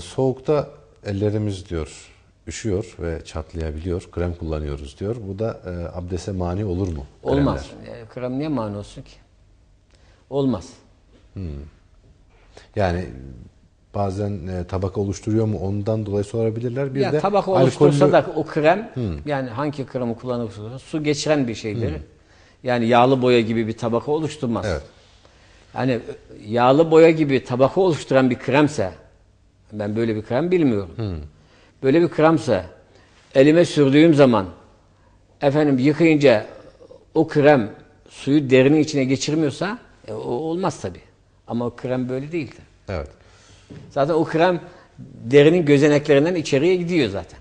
soğukta ellerimiz diyor üşüyor ve çatlayabiliyor. Krem kullanıyoruz diyor. Bu da e, abdeste mani olur mu? Olmaz. Kremler. E, krem niye mani olsun ki? Olmaz. Yani bazen e, tabaka oluşturuyor mu ondan dolayı sorabilirler. Bir ya de tabak alkollü- oluştursa da o krem yani hangi kremi kullanırsa su geçiren bir şeydir. Yani yağlı boya gibi bir tabaka oluşturmaz. Evet. Yani e, yağlı boya gibi tabaka oluşturan bir kremse ben böyle bir krem bilmiyorum. Böyle bir kremse elime sürdüğüm zaman efendim yıkayınca o krem suyu derinin içine geçirmiyorsa e, o olmaz tabi. Ama o krem böyle değildir. Evet. Zaten o krem derinin gözeneklerinden içeriye gidiyor zaten.